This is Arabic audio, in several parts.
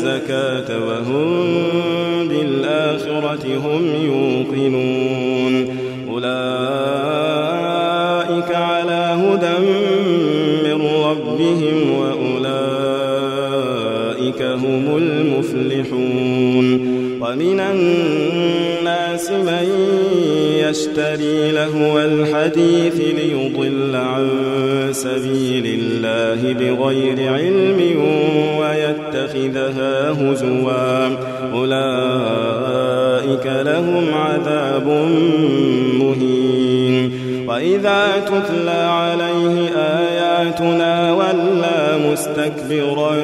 الزكاة وهم بالآخرة هم يوقنون. أولئك على هدى من ربهم وأولئك هم المفلحون. ومن الناس من يشتري لهو الحديث ليضل عن سبيل الله بغير علم ويتخذها هزوا. أولئك لهم عذاب مهين. وإذا تتلى عليه آياتنا ولى مستكبرا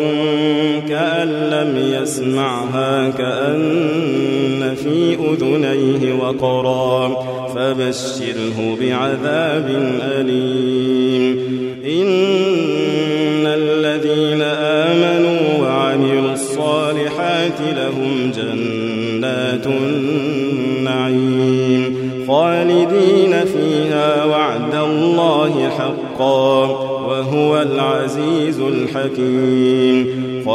كأن لم يسمعها كأن في أذنيه وقرا فبشره بعذاب أليم. إن الذين آمنوا وعملوا الصالحات لهم جنات النعيم. خالدين فيها وعد الله حقا وهو العزيز الحكيم.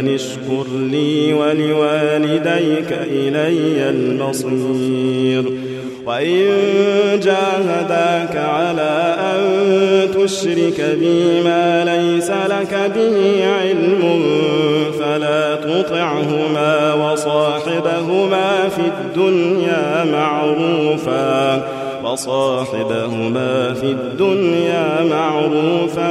أن اشكر لي ولوالديك إلي المصير. وإن جاهداك على أن تشرك بي ما ليس لك به علم فلا تطعهما وصاحبهما في الدنيا معروفا. وصاحبهما في الدنيا معروفا.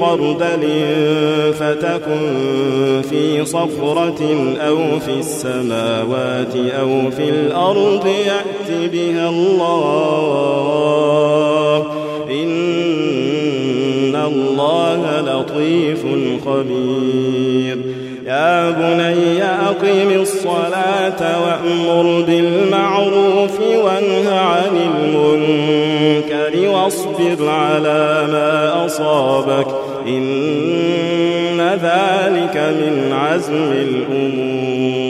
خردل فتكن في صخرة أو في السماوات أو في الأرض يأت بها الله إن الله لطيف خبير. يا بني أقم الصلاة وأمر بالمعروف واصبر على ما أصابك. إن ذلك من عزم الأمور.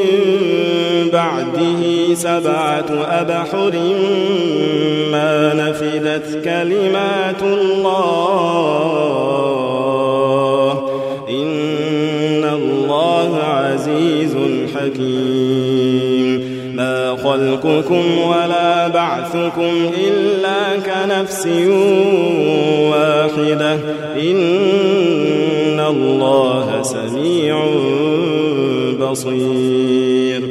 بعده سبعة أبحر ما نفدت كلمات الله. إن الله عزيز حكيم. ما خلقكم ولا بعثكم إلا كنفس واحدة. إن الله سميع بصير.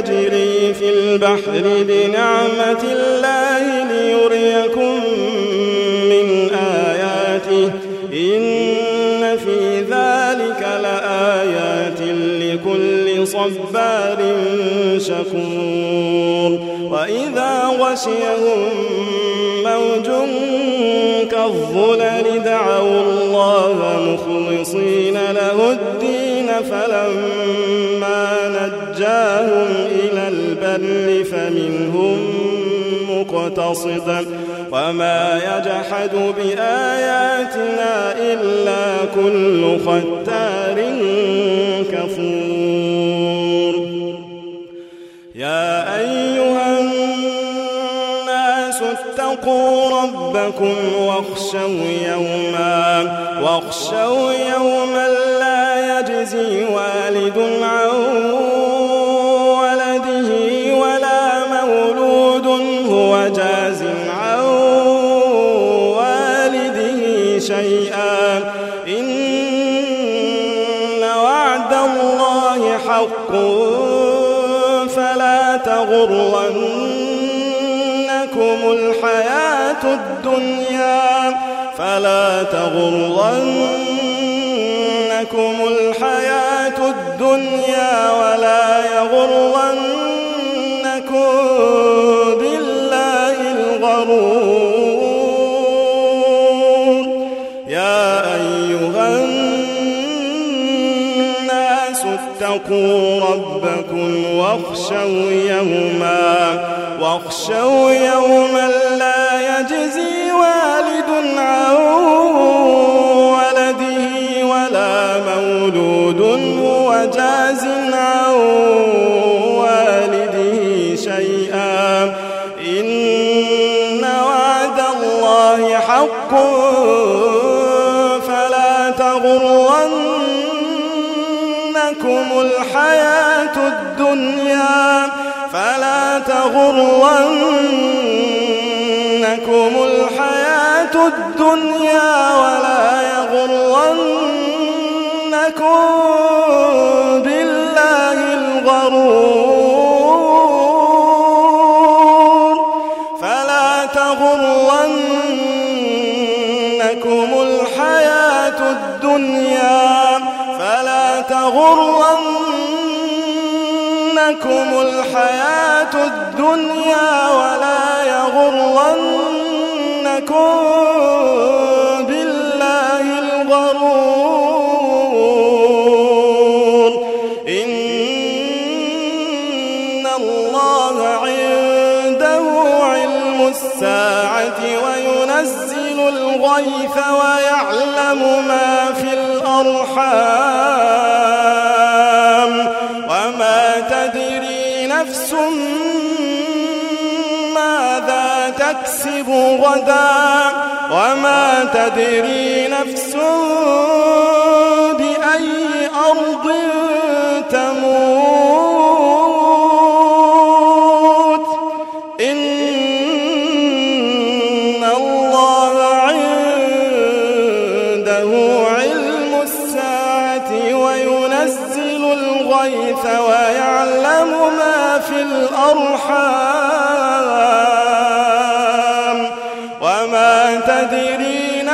تجري في البحر بنعمة الله ليريكم من آياته. إن في ذلك لآيات لكل صبار شكور. وإذا غشيهم موج كالظلل دعوا الله مخلصين له الدين فلما نجاهم إلى البر فمنهم مقتصدا وما يجحد بآياتنا إلا كل ختار كفور. يا أيها الناس اتقوا ربكم واخشوا يوما واخشوا يوما لا يجزي والد عن الدنيا فلا تغرنكم الحياة الدنيا ولا يغرنكم بالله الغرور. يا أيها الناس اتقوا ربكم واخشوا يوما واخشوا يوما لا يجزي عن ولده ولا مولود هو جاز عن والده شيئا إن وعد الله حق فلا تغرنكم الحياة الدنيا فلا تغرنكم الحياة الدنيا ولا يغرنكم بالله الغرور. فلا تغرنكم الحياة الدنيا. فلا تغرنكم الحياة الدنيا ولا يغرنكم بالله الغرور. إن الله عنده علم الساعة وينزل الغيث ويعلم ما في الأرحام. غدا وما تدري نفس